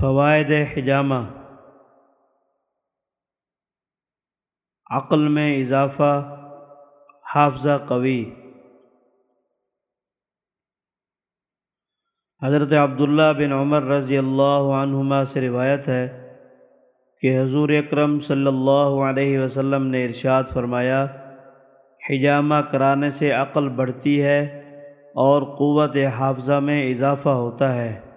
فوائد حجامہ۔ عقل میں اضافہ، حافظہ قوی۔ حضرت عبداللہ بن عمر رضی اللہ عنہما سے روایت ہے کہ حضور اکرم صلی اللہ علیہ وسلم نے ارشاد فرمایا، حجامہ کرانے سے عقل بڑھتی ہے اور قوت حافظہ میں اضافہ ہوتا ہے۔